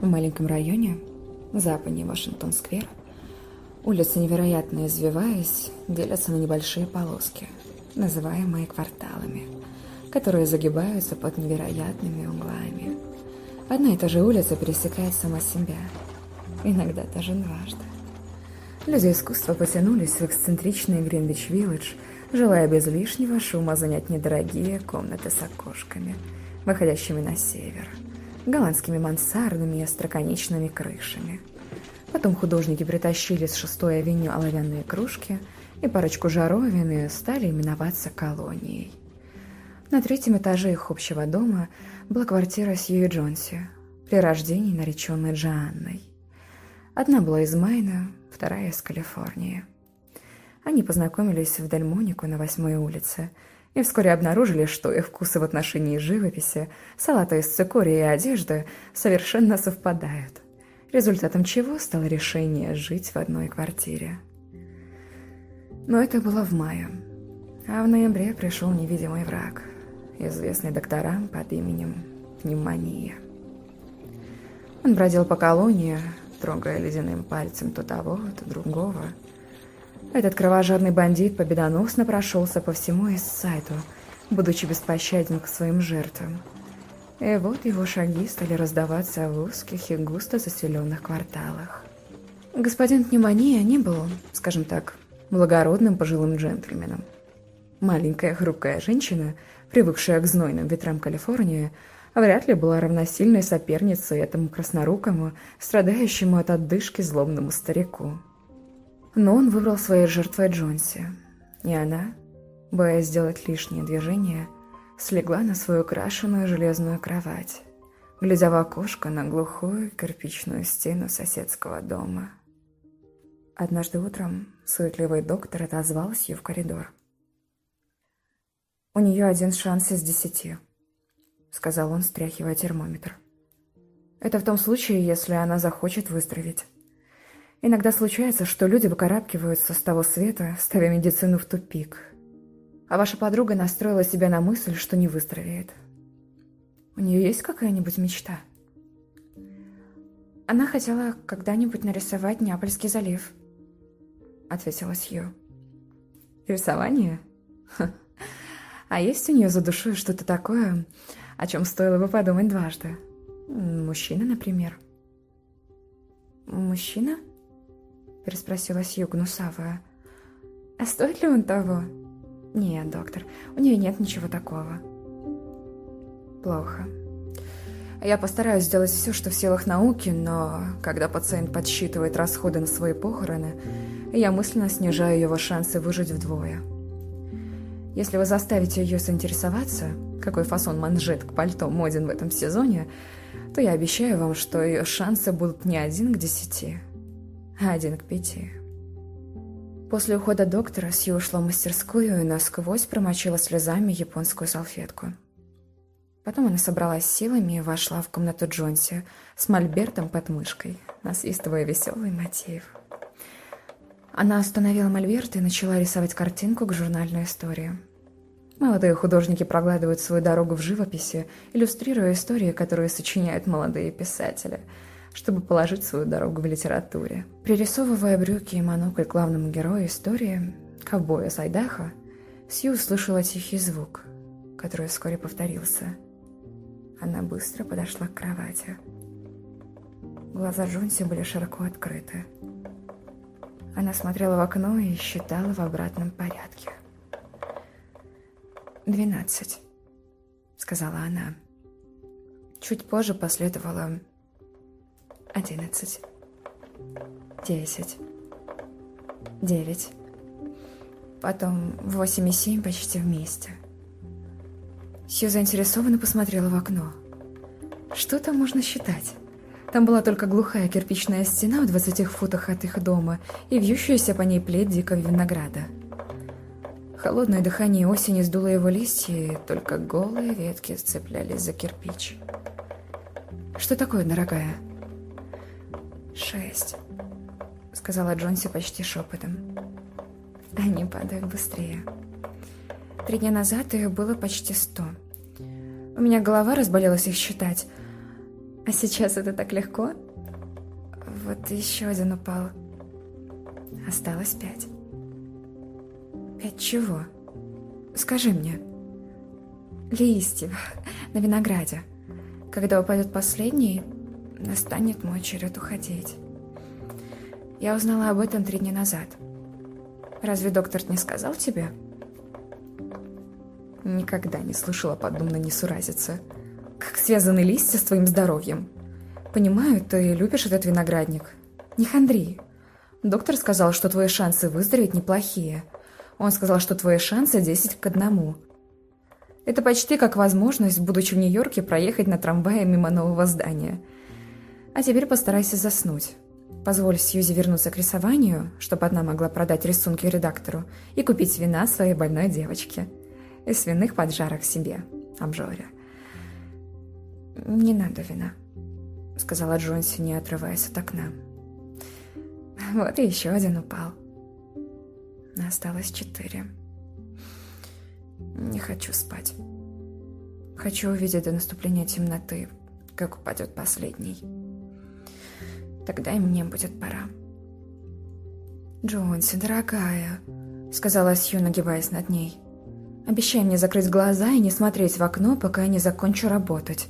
В маленьком районе, западнее Вашингтон-сквер, улицы, невероятно извиваясь, делятся на небольшие полоски, называемые кварталами, которые загибаются под невероятными углами. Одна и та же улица пересекает сама себя, иногда даже дважды. Люди искусства потянулись в эксцентричный Гринвич-Виллидж, желая без лишнего шума занять недорогие комнаты с окошками, выходящими на север – голландскими мансардами и остроконечными крышами. Потом художники притащили с шестой авеню оловянные кружки и парочку жаровин и стали именоваться колонией. На третьем этаже их общего дома была квартира Сьюи Джонси, при рождении нареченной Джоанной. Одна была из Майна, вторая из Калифорнии. Они познакомились в Дельмонику на восьмой улице – и вскоре обнаружили, что их вкусы в отношении живописи, салата из цикория и одежды совершенно совпадают, результатом чего стало решение жить в одной квартире. Но это было в мае, а в ноябре пришел невидимый враг, известный докторам под именем пневмония. Он бродил по колонии, трогая ледяным пальцем то того, то другого – этот кровожадный бандит победоносно прошелся по всему Иссайду, будучи беспощаден к своим жертвам. И вот его шаги стали раздаваться в узких и густо заселенных кварталах. Господин Пневмония не был, скажем так, благородным пожилым джентльменом. Маленькая хрупкая женщина, привыкшая к знойным ветрам Калифорнии, вряд ли была равносильной соперницей этому краснорукому, страдающему от отдышки злобному старику. Но он выбрал своей жертвой Джонси, и она, боясь сделать лишнее движение, слегла на свою крашеную железную кровать, глядя в окошко на глухую кирпичную стену соседского дома. Однажды утром суетливый доктор отозвался ее в коридор. «У нее один шанс из десяти», — сказал он, стряхивая термометр. «Это в том случае, если она захочет выздороветь». Иногда случается, что люди выкарабкиваются с того света, ставя медицину в тупик. А ваша подруга настроила себя на мысль, что не выздоровеет. У нее есть какая-нибудь мечта? Она хотела когда-нибудь нарисовать Неапольский залив, ответила Сью. Рисование? А есть у нее за душой что-то такое, о чем стоило бы подумать дважды? Мужчина, например. Мужчина? — переспросила Сью гнусавая. «А стоит ли он того?» «Нет, доктор, у нее нет ничего такого». «Плохо. Я постараюсь сделать все, что в силах науки, но когда пациент подсчитывает расходы на свои похороны, я мысленно снижаю его шансы выжить вдвое. Если вы заставите ее заинтересоваться, какой фасон манжет к пальто моден в этом сезоне, то я обещаю вам, что ее шансы будут не один к десяти» один к пяти. После ухода доктора Сью ушла в мастерскую и насквозь промочила слезами японскую салфетку. Потом она собралась силами и вошла в комнату Джонси с мольбертом под мышкой, насвистывая веселый мотив. Она остановила мольберт и начала рисовать картинку к журнальной истории. Молодые художники прогладывают свою дорогу в живописи, иллюстрируя истории, которые сочиняют молодые писатели – чтобы положить свою дорогу в литературе. Пририсовывая брюки и монокль главному герою истории, ковбоя Сайдаха, Сью услышала тихий звук, который вскоре повторился. Она быстро подошла к кровати. Глаза Джонси были широко открыты. Она смотрела в окно и считала в обратном порядке. «Двенадцать», — сказала она. Чуть позже последовало одиннадцать, десять, девять. Потом восемь и семь почти вместе. Сью заинтересованно посмотрела в окно. Что там можно считать? Там была только глухая кирпичная стена в двадцатих футах от их дома и вьющаяся по ней плеть дикого винограда. Холодное дыхание осени сдуло его листья, и только голые ветки сцеплялись за кирпич. «Что такое, дорогая?» «Шесть», — сказала Джонси почти шепотом. Они падают быстрее. Три дня назад их было почти сто. У меня голова разболелась их считать. А сейчас это так легко? Вот еще один упал. Осталось пять. Пять чего? Скажи мне. Листьев на винограде. Когда упадет последний, настанет мой черед уходить. Я узнала об этом три дня назад. Разве доктор не сказал тебе? Никогда не слышала подобно несуразице. Как связаны листья с твоим здоровьем? Понимаю, ты любишь этот виноградник. Не хандри. Доктор сказал, что твои шансы выздороветь неплохие. Он сказал, что твои шансы 10 к одному. Это почти как возможность, будучи в Нью-Йорке, проехать на трамвае мимо нового здания. А теперь постарайся заснуть. Позволь Сьюзи вернуться к рисованию, чтобы одна могла продать рисунки редактору и купить вина своей больной девочке. И свиных поджарок себе, обжоре. «Не надо вина», — сказала Джонси, не отрываясь от окна. Вот и еще один упал. Осталось четыре. Не хочу спать. Хочу увидеть до наступления темноты, как упадет последний. Тогда и мне будет пора. «Джонси, дорогая», — сказала Сью, нагибаясь над ней, — «обещай мне закрыть глаза и не смотреть в окно, пока я не закончу работать.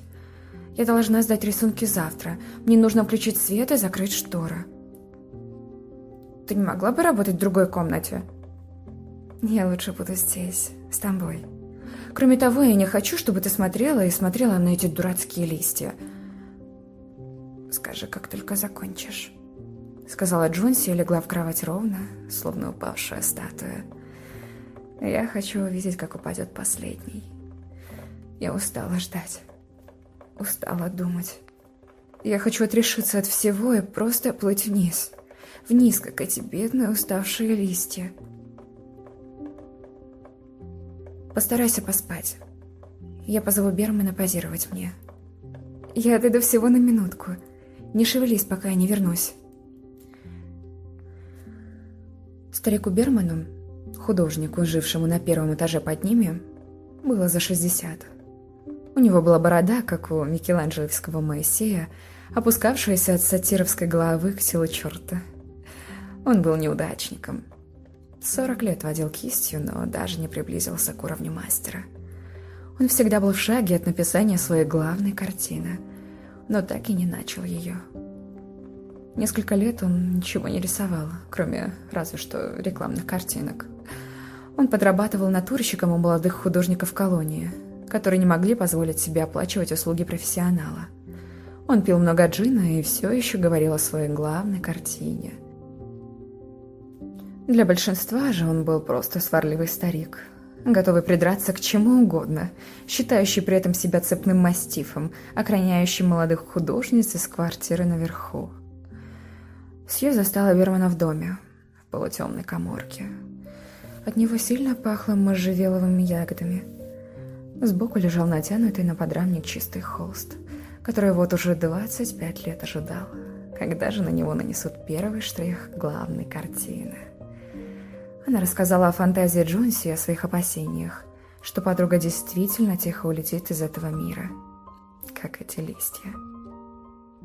Я должна сдать рисунки завтра. Мне нужно включить свет и закрыть шторы». «Ты не могла бы работать в другой комнате?» «Я лучше буду здесь, с тобой. Кроме того, я не хочу, чтобы ты смотрела и смотрела на эти дурацкие листья». «Скажи, как только закончишь», — сказала Джонси и легла в кровать ровно, словно упавшая статуя. «Я хочу увидеть, как упадет последний. Я устала ждать, устала думать. Я хочу отрешиться от всего и просто плыть вниз, вниз, как эти бедные уставшие листья». Постарайся поспать. Я позову Бермана позировать мне. Я отойду всего на минутку. Не шевелись, пока я не вернусь. Старику Берману, художнику, жившему на первом этаже под ними, было за 60. У него была борода, как у Микеланджелевского Моисея, опускавшаяся от сатировской головы к телу черта. Он был неудачником. 40 лет водил кистью, но даже не приблизился к уровню мастера. Он всегда был в шаге от написания своей главной картины – но так и не начал ее. Несколько лет он ничего не рисовал, кроме разве что рекламных картинок. Он подрабатывал натурщиком у молодых художников колонии, которые не могли позволить себе оплачивать услуги профессионала. Он пил много джина и все еще говорил о своей главной картине. Для большинства же он был просто сварливый старик – готовый придраться к чему угодно, считающий при этом себя цепным мастифом, охраняющим молодых художниц из квартиры наверху. Сью застала Бермана в доме, в полутемной коморке. От него сильно пахло можжевеловыми ягодами. Сбоку лежал натянутый на подрамник чистый холст, который вот уже 25 лет ожидал, когда же на него нанесут первый штрих главной картины. Она рассказала о фантазии Джонси и о своих опасениях, что подруга действительно тихо улетит из этого мира, как эти листья.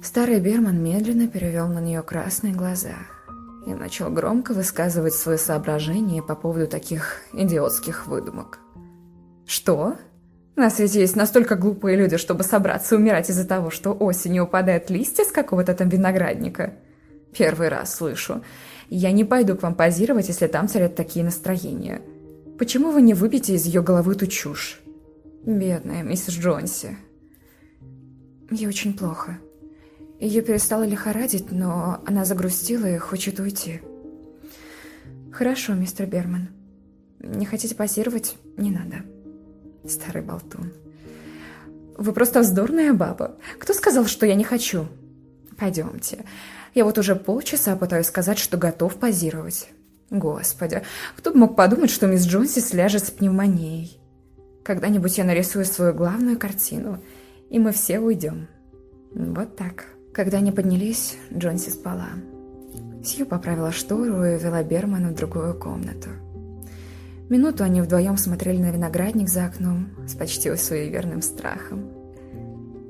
Старый Берман медленно перевел на нее красные глаза и начал громко высказывать свои соображения по поводу таких идиотских выдумок. «Что? На свете есть настолько глупые люди, чтобы собраться умирать из-за того, что осенью упадают листья с какого-то там виноградника? Первый раз слышу. Я не пойду к вам позировать, если там царят такие настроения. Почему вы не выпьете из ее головы эту чушь? Бедная миссис Джонси. Ей очень плохо. Ее перестало лихорадить, но она загрустила и хочет уйти. Хорошо, мистер Берман. Не хотите позировать? Не надо. Старый болтун. Вы просто вздорная баба. Кто сказал, что я не хочу? Пойдемте. Я вот уже полчаса пытаюсь сказать, что готов позировать. Господи, кто бы мог подумать, что мисс Джонси сляжет с пневмонией. Когда-нибудь я нарисую свою главную картину, и мы все уйдем. Вот так. Когда они поднялись, Джонси спала. Сью поправила штору и вела Бермана в другую комнату. Минуту они вдвоем смотрели на виноградник за окном с почти суеверным страхом.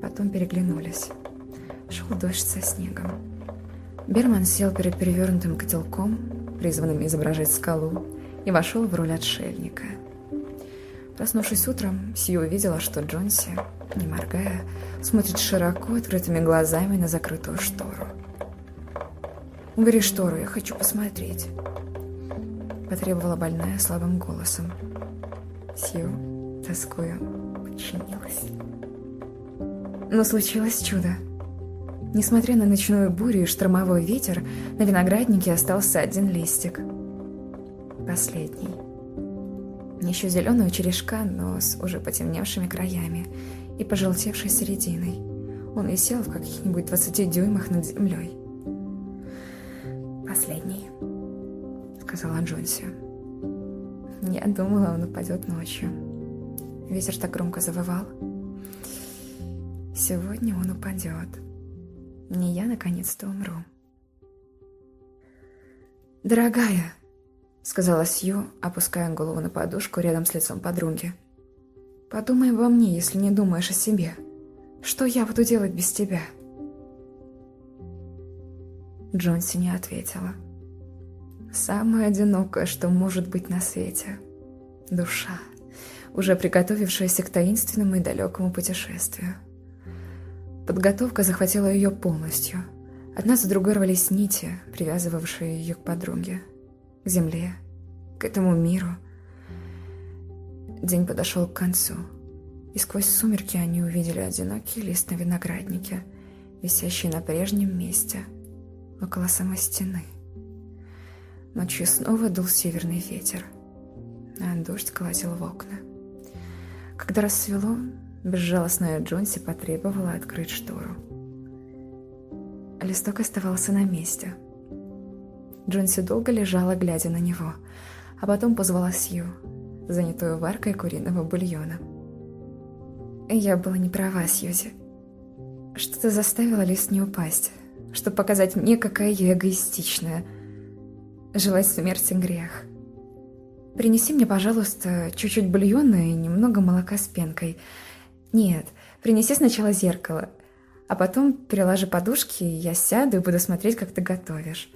Потом переглянулись. Шел дождь со снегом. Берман сел перед перевернутым котелком, призванным изображать скалу, и вошел в роль отшельника. Проснувшись утром, Сью увидела, что Джонси, не моргая, смотрит широко открытыми глазами на закрытую штору. «Убери штору, я хочу посмотреть», — потребовала больная слабым голосом. Сью, тоскуя, подчинилась. Но случилось чудо. Несмотря на ночную бурю и штормовой ветер, на винограднике остался один листик. Последний. Еще зеленая черешка, но с уже потемневшими краями и пожелтевшей серединой. Он висел в каких-нибудь двадцати дюймах над землей. «Последний», — сказала Джонси. Я думала, он упадет ночью. Ветер так громко завывал. Сегодня он упадет. Не я наконец-то умру. «Дорогая», — сказала Сью, опуская голову на подушку рядом с лицом подруги, — «подумай обо мне, если не думаешь о себе. Что я буду делать без тебя?» Джонси не ответила. «Самое одинокое, что может быть на свете — душа, уже приготовившаяся к таинственному и далекому путешествию». Подготовка захватила ее полностью. Одна за другой рвались нити, привязывавшие ее к подруге, к земле, к этому миру. День подошел к концу, и сквозь сумерки они увидели одинокий лист на винограднике, висящий на прежнем месте, около самой стены. Ночью снова дул северный ветер, а дождь колотил в окна. Когда рассвело, Безжалостная Джонси потребовала открыть штору. Листок оставался на месте. Джонси долго лежала, глядя на него, а потом позвала Сью, занятую варкой куриного бульона. Я была не права, Сьюзи. Что-то заставило лист не упасть, чтобы показать мне, какая я эгоистичная. Желать смерти грех. Принеси мне, пожалуйста, чуть-чуть бульона и немного молока с пенкой — нет, принеси сначала зеркало, а потом приложи подушки, и я сяду и буду смотреть, как ты готовишь.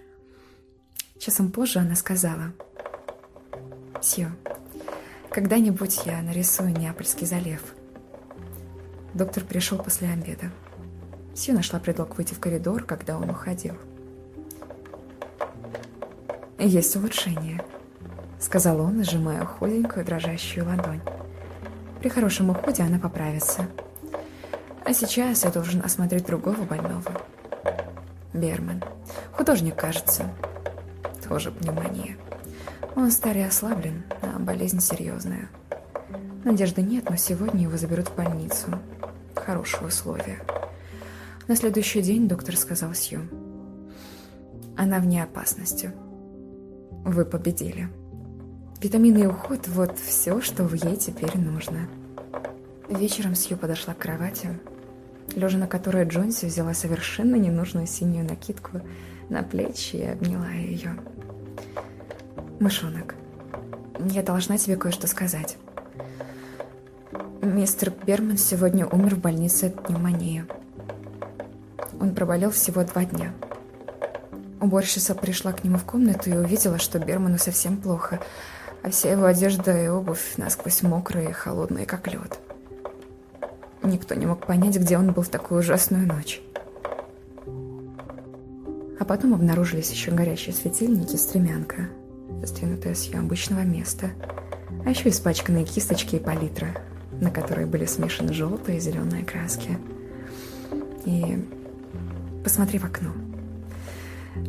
Часом позже она сказала. Сью, когда-нибудь я нарисую Неапольский залив. Доктор пришел после обеда. Сью нашла предлог выйти в коридор, когда он уходил. «Есть улучшение», — сказал он, сжимая худенькую дрожащую ладонь. При хорошем уходе она поправится. А сейчас я должен осмотреть другого больного. Берман. Художник, кажется. Тоже пневмония. Он старый ослаблен, а болезнь серьезная. Надежды нет, но сегодня его заберут в больницу. Хорошие условия. На следующий день доктор сказал Сью. Она вне опасности. Вы победили. Витамины и уход – вот все, что ей теперь нужно. Вечером Сью подошла к кровати, лежа на которой Джонси взяла совершенно ненужную синюю накидку на плечи и обняла ее. «Мышонок, я должна тебе кое-что сказать. Мистер Берман сегодня умер в больнице от пневмонии. Он проболел всего два дня. Уборщица пришла к нему в комнату и увидела, что Берману совсем плохо – а вся его одежда и обувь насквозь мокрые и холодные, как лед. Никто не мог понять, где он был в такую ужасную ночь. А потом обнаружились еще горящие светильники, стремянка, сдвинутая с ее обычного места, а еще испачканные кисточки и палитра, на которые были смешаны желтые и зеленые краски. И посмотри в окно.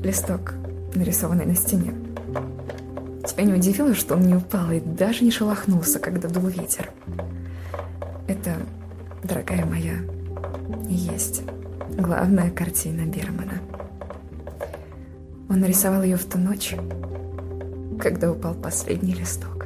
Листок, нарисованный на стене. Тебя не удивило, что он не упал и даже не шелохнулся, когда дул ветер? Это, дорогая моя, и есть главная картина Бермана. Он нарисовал ее в ту ночь, когда упал последний листок.